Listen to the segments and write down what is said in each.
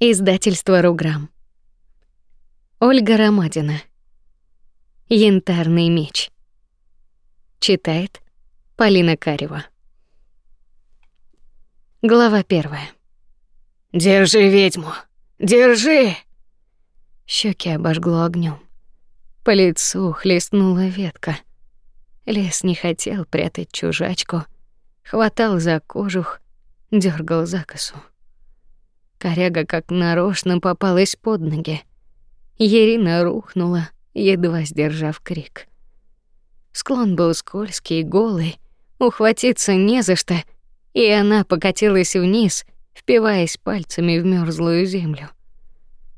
Издательство Руграм. Ольга Ромадина. Янтарный меч. Читает Полина Карева. Глава первая. Держи ведьму. Держи. Щеки обожгло огнем. По лицу хлестнула ветка. Лес не хотел прятать чужачку, хватал за кожух, дергал за косу. Коряга как нарочно попалась под ноги. Ирина рухнула, едва сдержав крик. Склон был скользкий, голый, ухватиться не за что, и она покатилась вниз, впиваясь пальцами в мёрзлую землю.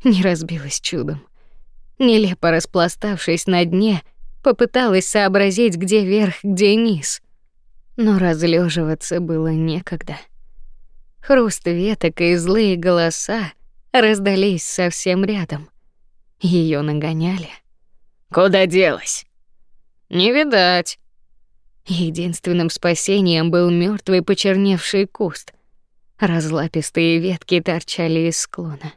Не разбилась чудом. Нелепо распластавшись на дне, попыталась сообразить, где верх, где низ. Но разлеживаться было некогда. Хруст веток и злые голоса раздались совсем рядом. Ее нагоняли. Куда делась? Не видать. Единственным спасением был мертвый почерневший куст. Разлапистые ветки торчали из склона.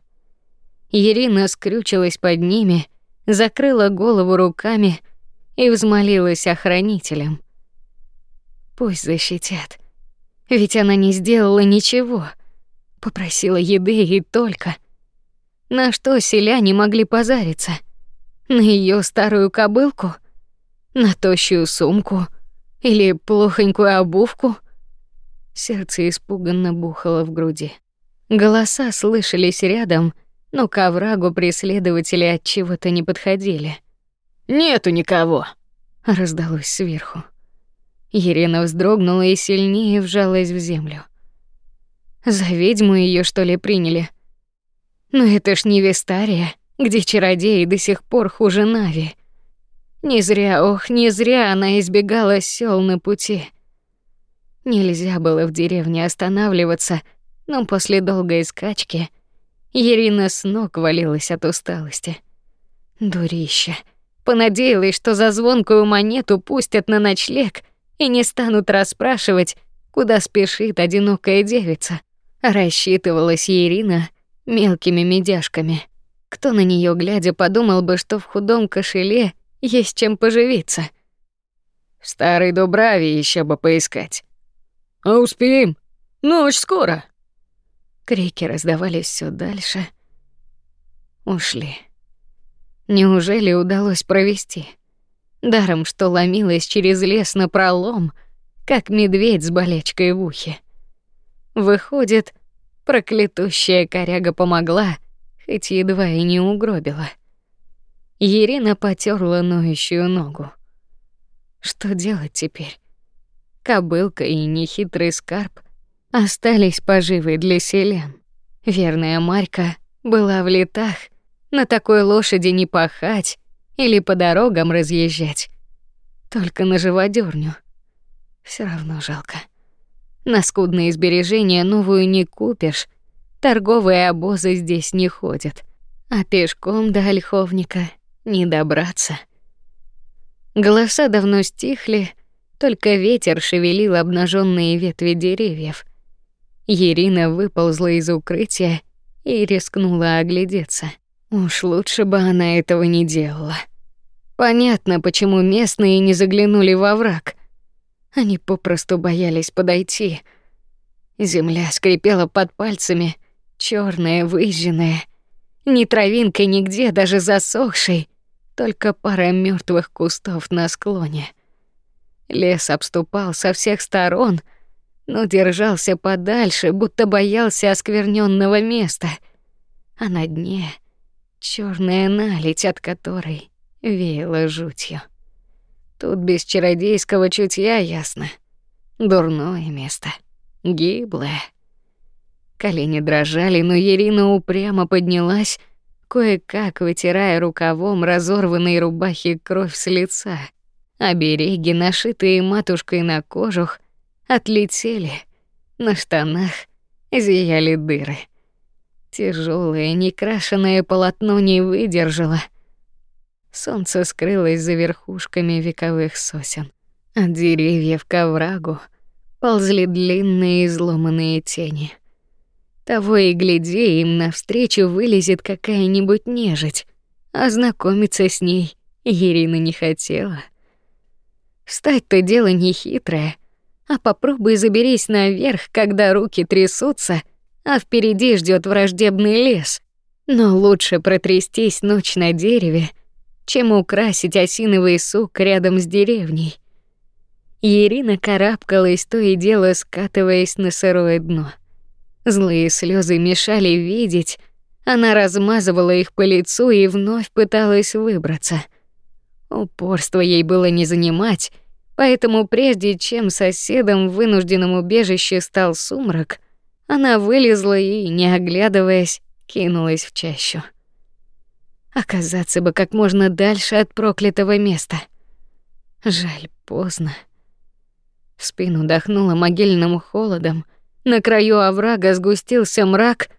Ирина скрючилась под ними, закрыла голову руками и взмолилась охранителям. Пусть защитят. Ведь она не сделала ничего. Попросила еды и только. На что селяне могли позариться? На ее старую кобылку? На тощую сумку? Или плохонькую обувку? Сердце испуганно бухало в груди. Голоса слышались рядом, но к оврагу преследователи от чего-то не подходили. Нету никого, раздалось сверху. Ирина вздрогнула и сильнее вжалась в землю. За ведьму ее что ли приняли? Но это ж не Вестария, где чародеи до сих пор хуже Нави. Не зря, ох, не зря она избегала сел на пути. Нельзя было в деревне останавливаться, но после долгой скачки Ирина с ног валилась от усталости. Дурища. Понадеялась, что за звонкую монету пустят на ночлег — и не станут расспрашивать, куда спешит одинокая девица. Рассчитывалась Ирина мелкими медяшками. Кто на нее глядя подумал бы, что в худом кошеле есть чем поживиться. В старой Дубраве еще бы поискать. А успеем? Ночь скоро. Крики раздавались все дальше. Ушли. Неужели удалось провести? Даром что ломилась через лес на пролом, как медведь с болечкой в ухе. Выходит, проклятущая коряга помогла, хоть едва и не угробила. Ирина потёрла ноющую ногу. Что делать теперь? Кобылка и нехитрый скарб остались поживы для селян. Верная Марька была в летах, на такой лошади не пахать, или по дорогам разъезжать. Только на живодёрню. Всё равно жалко. На скудные сбережения новую не купишь. Торговые обозы здесь не ходят, а пешком до Ольховника не добраться. Голоса давно стихли, только ветер шевелил обнаженные ветви деревьев. Ирина выползла из укрытия и рискнула оглядеться. Уж лучше бы она этого не делала. Понятно, почему местные не заглянули во враг. Они попросту боялись подойти. Земля скрипела под пальцами, черная, выжженная, ни травинкой нигде, даже засохшей, только пара мертвых кустов на склоне. Лес обступал со всех сторон, но держался подальше, будто боялся оскверненного места. А на дне черная наледь, от которой веяло жутью. Тут без чародейского чутья ясно. Дурное место, гиблое. Колени дрожали, но Ирина упрямо поднялась, кое-как вытирая рукавом разорванной рубахи кровь с лица. Обереги, нашитые матушкой на кожух, отлетели. На штанах зияли дыры. Тяжелое, некрашенное полотно не выдержало. Солнце скрылось за верхушками вековых сосен. От деревьев к оврагу ползли длинные изломанные тени. Того и гляди, им навстречу вылезет какая-нибудь нежить, а знакомиться с ней Ирина не хотела. Встать-то дело не хитрое, а попробуй заберись наверх, когда руки трясутся, а впереди ждет враждебный лес. Но лучше протрястись ночь на дереве, чем украсить осиновый сук рядом с деревней. Ирина карабкалась, то и дело скатываясь на сырое дно. Злые слезы мешали видеть, она размазывала их по лицу и вновь пыталась выбраться. Упорство ей было не занимать, поэтому прежде чем соседом в вынужденном убежище стал сумрак, она вылезла и, не оглядываясь, кинулась в чащу. Оказаться бы как можно дальше от проклятого места. Жаль, поздно. В спину дохнуло могильным холодом, на краю оврага сгустился мрак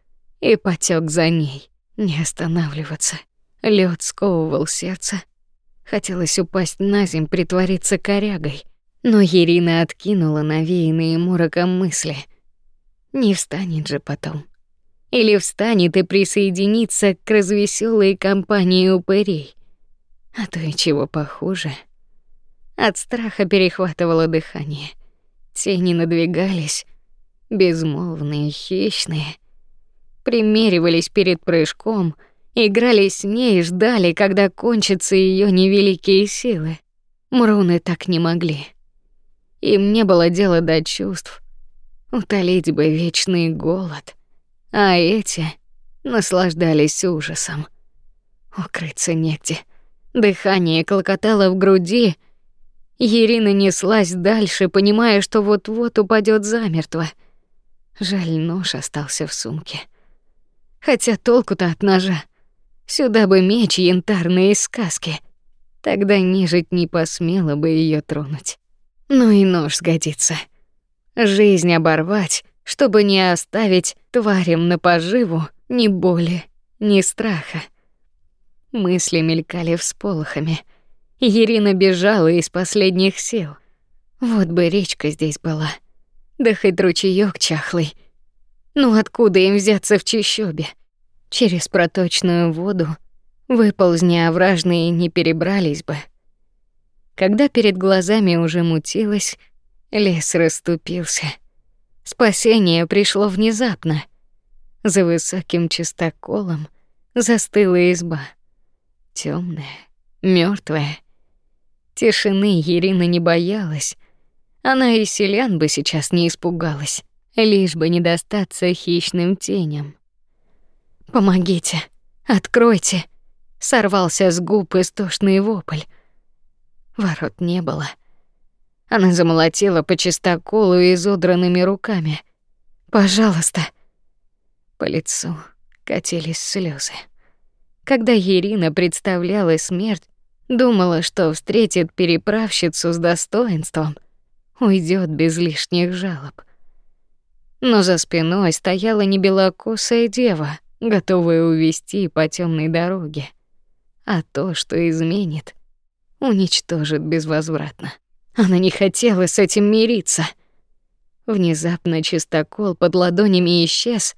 и потек за ней. Не останавливаться. Лед сковывал сердце. Хотелось упасть на земь, притвориться корягой, но Ирина откинула навеянные мороком мысли. Не встанет же потом. Или встанет и присоединится к развеселой компании упырей. А то и чего похуже. От страха перехватывало дыхание. Тени надвигались, безмолвные, хищные. Примеривались перед прыжком, играли с ней и ждали, когда кончатся ее невеликие силы. Мруны так не могли. Им не было дела до чувств. Утолить бы вечный голод. А эти наслаждались ужасом. Укрыться негде. Дыхание клокотало в груди, Ирина неслась дальше, понимая, что вот-вот упадет замертво. Жаль, нож остался в сумке. Хотя толку-то от ножа. Сюда бы меч янтарный из сказки. Тогда нежить не посмела бы ее тронуть. Ну и нож сгодится. Жизнь оборвать, чтобы не оставить тварям на поживу ни боли, ни страха. Мысли мелькали всполохами — Ирина бежала из последних сил. Вот бы речка здесь была. Да хоть ручеёк чахлый. Ну откуда им взяться в чащобе? Через проточную воду выползни овражные не перебрались бы. Когда перед глазами уже мутилось, лес расступился. Спасение пришло внезапно. За высоким чистоколом застыла изба. Темная, мертвая. Тишины Ирина не боялась. Она и селян бы сейчас не испугалась, лишь бы не достаться хищным теням. Помогите, откройте, сорвался с губ истошный вопль. Ворот не было. Она замолотила по чистоколу изодранными руками. Пожалуйста. По лицу катились слезы. Когда Ирина представляла смерть, Думала, что встретит переправщицу с достоинством, уйдет без лишних жалоб. Но за спиной стояла не белокосая дева, готовая увести по темной дороге. А то, что изменит, уничтожит безвозвратно. Она не хотела с этим мириться. Внезапно чистокол под ладонями исчез,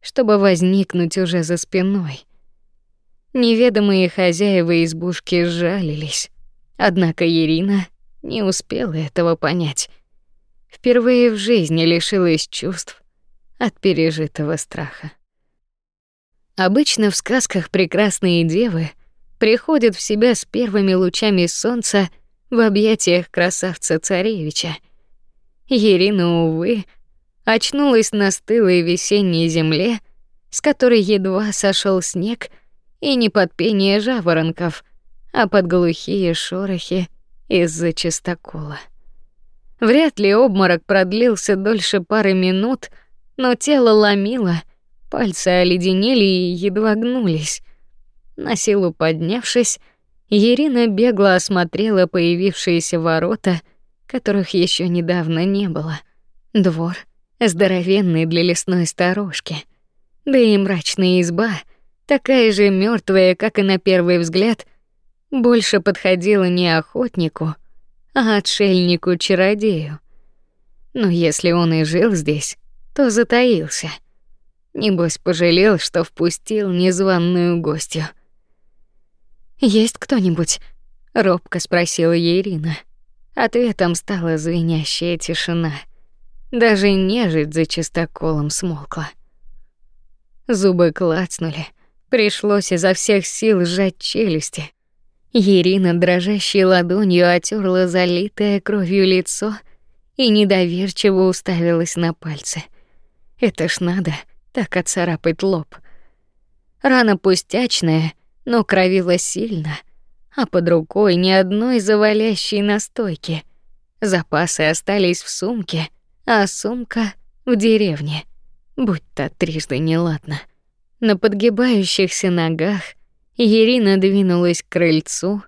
чтобы возникнуть уже за спиной. Неведомые хозяева избушки сжалились. Однако Ирина не успела этого понять. Впервые в жизни лишилась чувств от пережитого страха. Обычно в сказках прекрасные девы приходят в себя с первыми лучами солнца в объятиях красавца-царевича. Ирина, увы, очнулась на стылой весенней земле, с которой едва сошел снег — и не под пение жаворонков, а под глухие шорохи из-за чистокола. Вряд ли обморок продлился дольше пары минут, но тело ломило, пальцы оледенели и едва гнулись. На силу поднявшись, Ирина бегло осмотрела появившиеся ворота, которых еще недавно не было. Двор, здоровенный для лесной сторожки, да и мрачная изба — такая же мертвая, как и на первый взгляд, больше подходила не охотнику, а отшельнику-чародею. Но если он и жил здесь, то затаился. Небось пожалел, что впустил незваную гостью. Есть кто-нибудь? робко спросила Ирина. Ответом стала звенящая тишина. Даже нежить за чистоколом смолкла. Зубы клацнули. Пришлось изо всех сил сжать челюсти. Ирина дрожащей ладонью отерла залитое кровью лицо и недоверчиво уставилась на пальцы. Это ж надо так отцарапать лоб. Рана пустячная, но кровила сильно, а под рукой ни одной завалящей настойки. Запасы остались в сумке, а сумка в деревне. Будь то трижды неладно. На подгибающихся ногах Ирина двинулась к крыльцу,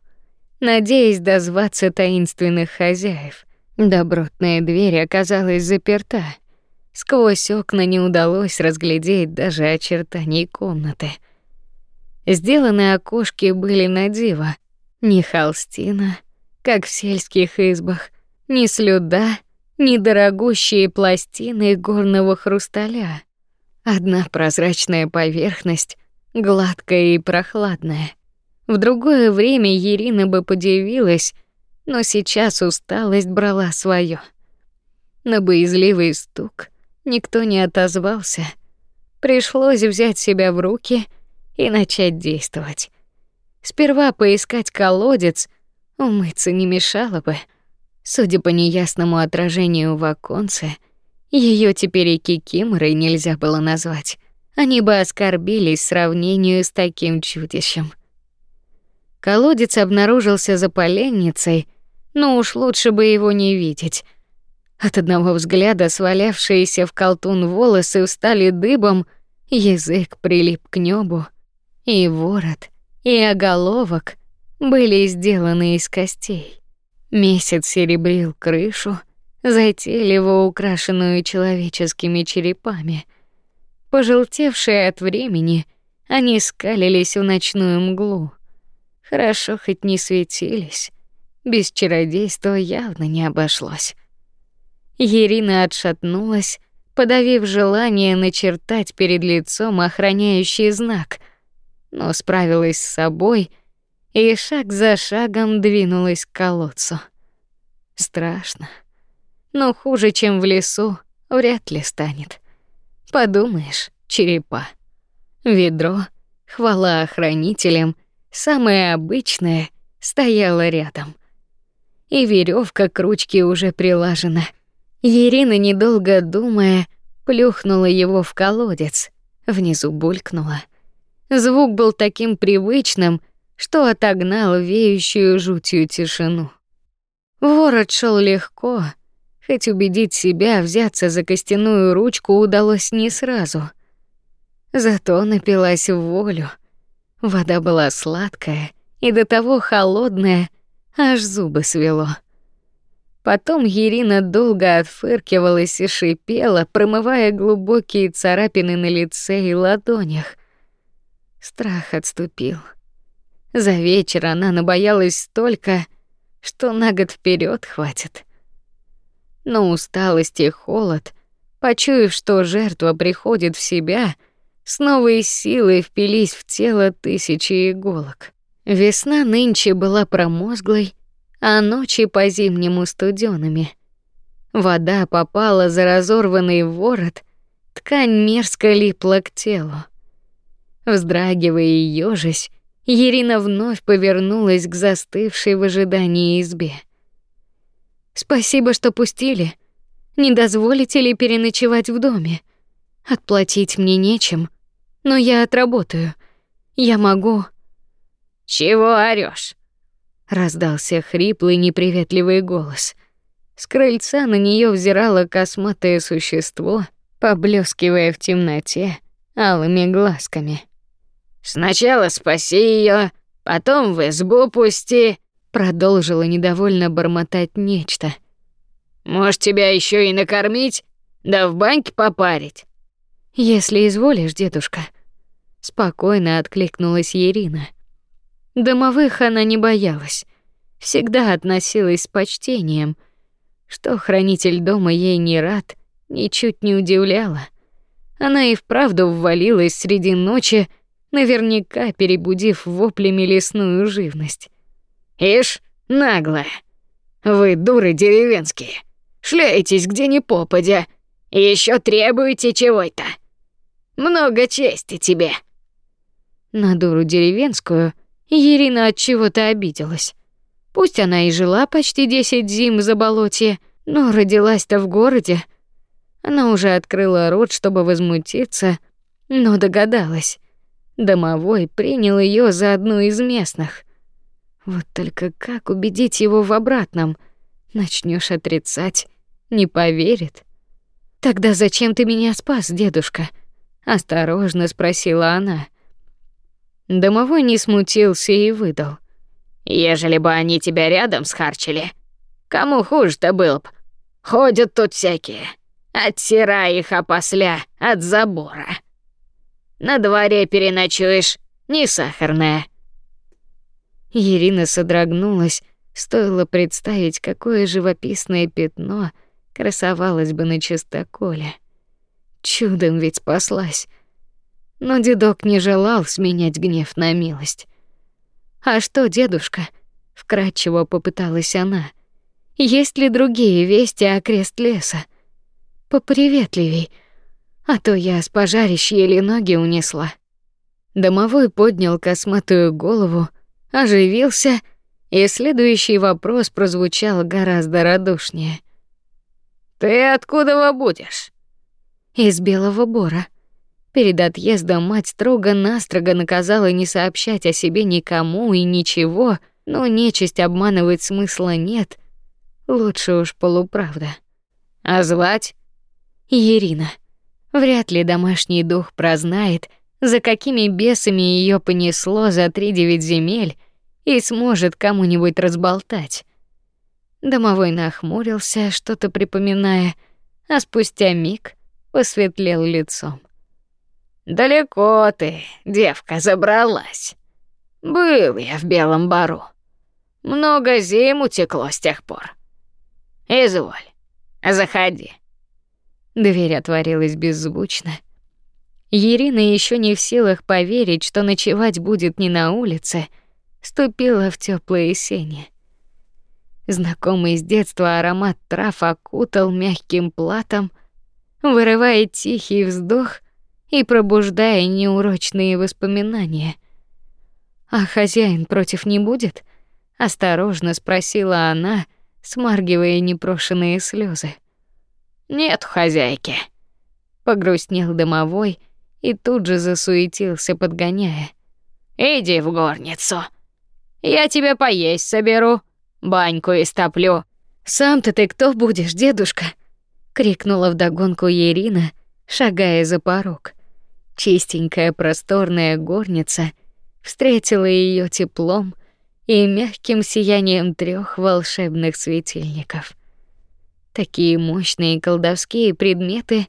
надеясь дозваться таинственных хозяев. Добротная дверь оказалась заперта. Сквозь окна не удалось разглядеть даже очертаний комнаты. Сделанные окошки были на диво. Ни холстина, как в сельских избах, ни слюда, ни дорогущие пластины горного хрусталя. Одна прозрачная поверхность, гладкая и прохладная. В другое время Ирина бы подивилась, но сейчас усталость брала свое. На боязливый стук никто не отозвался. Пришлось взять себя в руки и начать действовать. Сперва поискать колодец, умыться не мешало бы. Судя по неясному отражению в оконце, ее теперь и кикиморой нельзя было назвать. Они бы оскорбились сравнению с таким чудищем. Колодец обнаружился за поленницей, но уж лучше бы его не видеть. От одного взгляда свалявшиеся в колтун волосы встали дыбом, язык прилип к небу, и ворот, и оголовок были сделаны из костей. Месяц серебрил крышу, затейливо украшенную человеческими черепами. Пожелтевшие от времени, они скалились в ночную мглу. Хорошо хоть не светились. Без чародейства явно не обошлось. Ирина отшатнулась, подавив желание начертать перед лицом охраняющий знак, но справилась с собой и шаг за шагом двинулась к колодцу. Страшно. Но хуже, чем в лесу, вряд ли станет. Подумаешь, черепа. Ведро, хвала охранителям, самое обычное, стояло рядом. И веревка к ручке уже прилажена — Ирина, недолго думая, плюхнула его в колодец. Внизу булькнула. Звук был таким привычным, что отогнал веющую жутью тишину. Ворот шел легко, хоть убедить себя взяться за костяную ручку удалось не сразу. Зато напилась в волю. Вода была сладкая и до того холодная, аж зубы свело. Потом Ирина долго отфыркивалась и шипела, промывая глубокие царапины на лице и ладонях. Страх отступил. За вечер она набоялась столько, что на год вперед хватит. Но усталость и холод, почуяв, что жертва приходит в себя, с новой силой впились в тело тысячи иголок. Весна нынче была промозглой, а ночи по-зимнему студёными. Вода попала за разорванный ворот, ткань мерзко липла к телу. Вздрагивая и ёжись, Ирина вновь повернулась к застывшей в ожидании избе. Спасибо, что пустили. Не дозволите ли переночевать в доме? Отплатить мне нечем, но я отработаю. Я могу. Чего орёшь? раздался хриплый неприветливый голос. С крыльца на нее взирало косматое существо, поблескивая в темноте алыми глазками. Сначала спаси ее, потом в избу пусти, продолжила недовольно бормотать нечто. Может, тебя еще и накормить, да в баньке попарить. Если изволишь, дедушка, спокойно откликнулась Ирина. Домовых она не боялась, всегда относилась с почтением, что хранитель дома ей не рад, ничуть не удивляло. она и вправду ввалилась среди ночи, наверняка перебудив воплями лесную живность. «Ишь, наглая! Вы дуры деревенские! Шляетесь где ни попадя, и еще требуете чего-то! Много чести тебе!» На дуру деревенскую Ирина от чего-то обиделась. Пусть она и жила почти десять зим за болотье, но родилась-то в городе. Она уже открыла рот, чтобы возмутиться, но догадалась. Домовой принял ее за одну из местных. Вот только как убедить его в обратном? Начнешь отрицать, не поверит. Тогда зачем ты меня спас, дедушка? осторожно спросила она. Домовой не смутился и выдал: "Ежели бы они тебя рядом схарчили, кому хуже-то был б? Ходят тут всякие, оттирай их опосля от забора. На дворе переночуешь, не сахарная. Ирина содрогнулась, стоило представить, какое живописное пятно красовалось бы на чистоколе. Чудом ведь спаслась. Но дедок не желал сменять гнев на милость. А что, дедушка? вкратчиво попыталась она. Есть ли другие вести о крест леса? Поприветливей, а то я с пожарищ еле ноги унесла. Домовой поднял косматую голову, оживился, и следующий вопрос прозвучал гораздо радушнее. Ты откуда будешь? Из Белого Бора. Перед отъездом мать строго-настрого наказала не сообщать о себе никому и ничего, но нечисть обманывать смысла нет. Лучше уж полуправда. А звать? Ирина. Вряд ли домашний дух прознает, за какими бесами ее понесло за три девять земель и сможет кому-нибудь разболтать. Домовой нахмурился, что-то припоминая, а спустя миг посветлел лицом. Далеко ты, девка, забралась. Был я в Белом Бару. Много зим утекло с тех пор. Изволь, заходи. Дверь отворилась беззвучно. Ирина еще не в силах поверить, что ночевать будет не на улице, ступила в теплые сени. Знакомый с детства аромат трав окутал мягким платом, вырывая тихий вздох и пробуждая неурочные воспоминания. А хозяин против не будет? осторожно спросила она, смаргивая непрошеные слезы. Нет хозяйки. Погрустнел домовой и тут же засуетился, подгоняя. Иди в горницу. Я тебе поесть соберу, баньку истоплю. Сам-то ты кто будешь, дедушка? крикнула вдогонку Ирина, шагая за порог. Чистенькая просторная горница встретила ее теплом и мягким сиянием трех волшебных светильников. Такие мощные колдовские предметы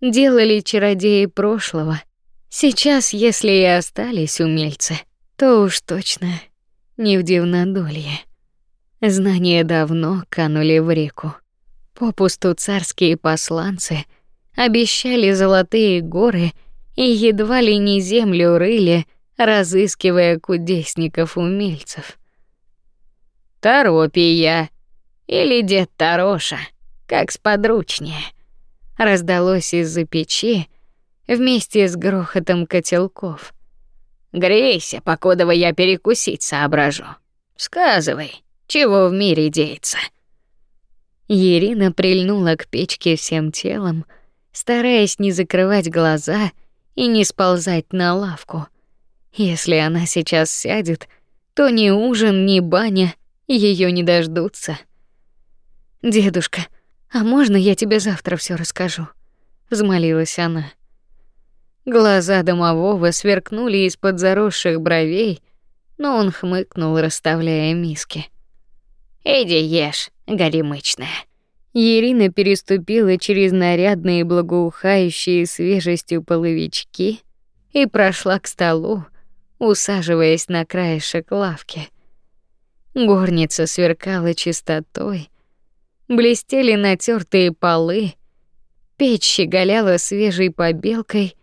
делали чародеи прошлого. Сейчас, если и остались умельцы, то уж точно не в дивнодолье. Знания давно канули в реку. Попусту царские посланцы обещали золотые горы и едва ли не землю рыли, разыскивая кудесников-умельцев. Торопия или дед Тароша — как сподручнее. Раздалось из-за печи вместе с грохотом котелков. Грейся, покуда я перекусить соображу. Сказывай, чего в мире деется. Ирина прильнула к печке всем телом, стараясь не закрывать глаза и не сползать на лавку. Если она сейчас сядет, то ни ужин, ни баня ее не дождутся. Дедушка, а можно я тебе завтра все расскажу? взмолилась она. Глаза домового сверкнули из-под заросших бровей, но он хмыкнул, расставляя миски. Иди ешь, горемычная. Ирина переступила через нарядные благоухающие свежестью половички и прошла к столу, усаживаясь на краешек лавки. Горница сверкала чистотой, блестели натертые полы, Печь щеголяла свежей побелкой,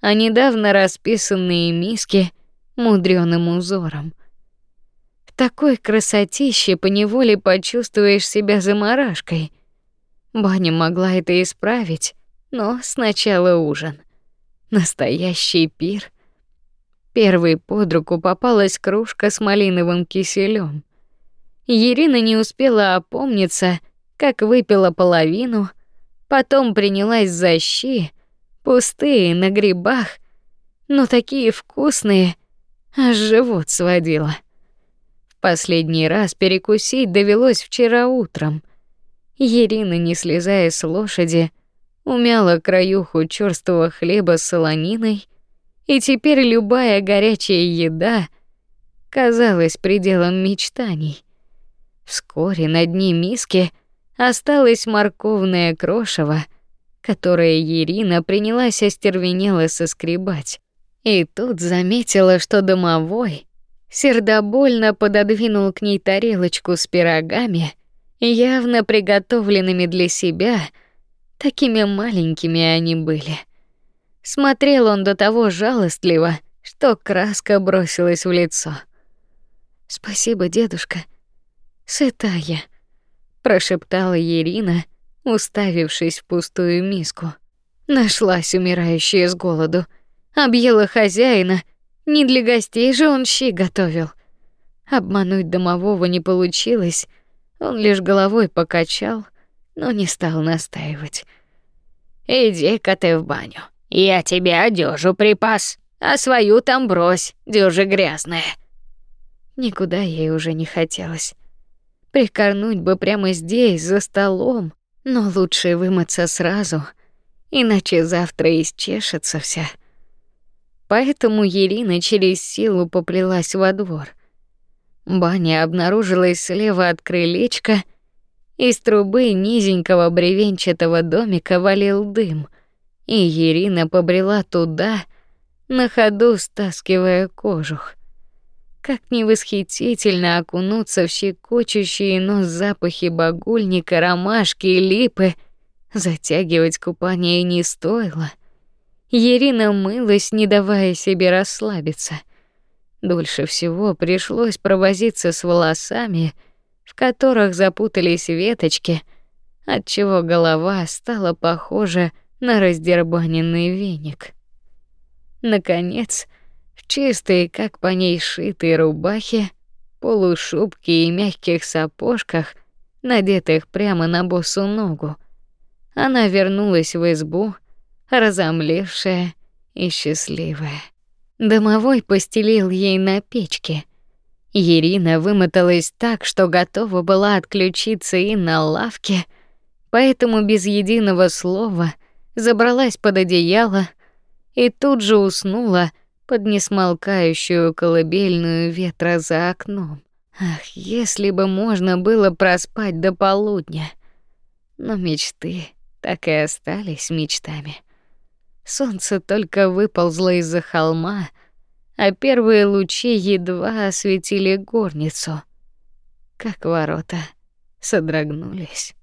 а недавно расписанные миски мудрёным узором. В такой красотище поневоле почувствуешь себя заморашкой. Баня могла это исправить, но сначала ужин. Настоящий пир. Первый под руку попалась кружка с малиновым киселем. Ирина не успела опомниться, как выпила половину, потом принялась за щи, пустые на грибах, но такие вкусные, аж живот сводило. В последний раз перекусить довелось вчера утром. Ирина, не слезая с лошади, умяла краюху чёрствого хлеба с солониной, и теперь любая горячая еда казалась пределом мечтаний. Вскоре на дне миски осталось морковное крошево, которое Ирина принялась остервенело соскребать. И тут заметила, что домовой сердобольно пододвинул к ней тарелочку с пирогами, явно приготовленными для себя, такими маленькими они были. Смотрел он до того жалостливо, что краска бросилась в лицо. Спасибо, дедушка. Сытая, прошептала Ирина, уставившись в пустую миску. Нашлась умирающая с голоду, объела хозяина. Не для гостей же он щи готовил. Обмануть домового не получилось. Он лишь головой покачал, но не стал настаивать. Иди-ка ты в баню. Я тебе одежу припас, а свою там брось, дюжа грязная. Никуда ей уже не хотелось. Прикорнуть бы прямо здесь, за столом, но лучше вымыться сразу, иначе завтра исчешется вся. Поэтому Ирина через силу поплелась во двор. Баня обнаружилась слева от крылечка, из трубы низенького бревенчатого домика валил дым, и Ирина побрела туда, на ходу стаскивая кожух. Как невосхитительно окунуться в щекочущие нос запахи багульника, ромашки и липы. Затягивать купание не стоило. Ирина мылась, не давая себе расслабиться. Дольше всего пришлось провозиться с волосами, в которых запутались веточки, отчего голова стала похожа на раздербаненный веник. Наконец, в чистой, как по ней шитой рубахе, полушубке и мягких сапожках, надетых прямо на босу ногу. Она вернулась в избу, разомлевшая и счастливая. Домовой постелил ей на печке. Ирина вымоталась так, что готова была отключиться и на лавке, поэтому без единого слова забралась под одеяло и тут же уснула, под несмолкающую колыбельную ветра за окном. Ах, если бы можно было проспать до полудня. Но мечты так и остались мечтами. Солнце только выползло из-за холма, а первые лучи едва осветили горницу. Как ворота содрогнулись.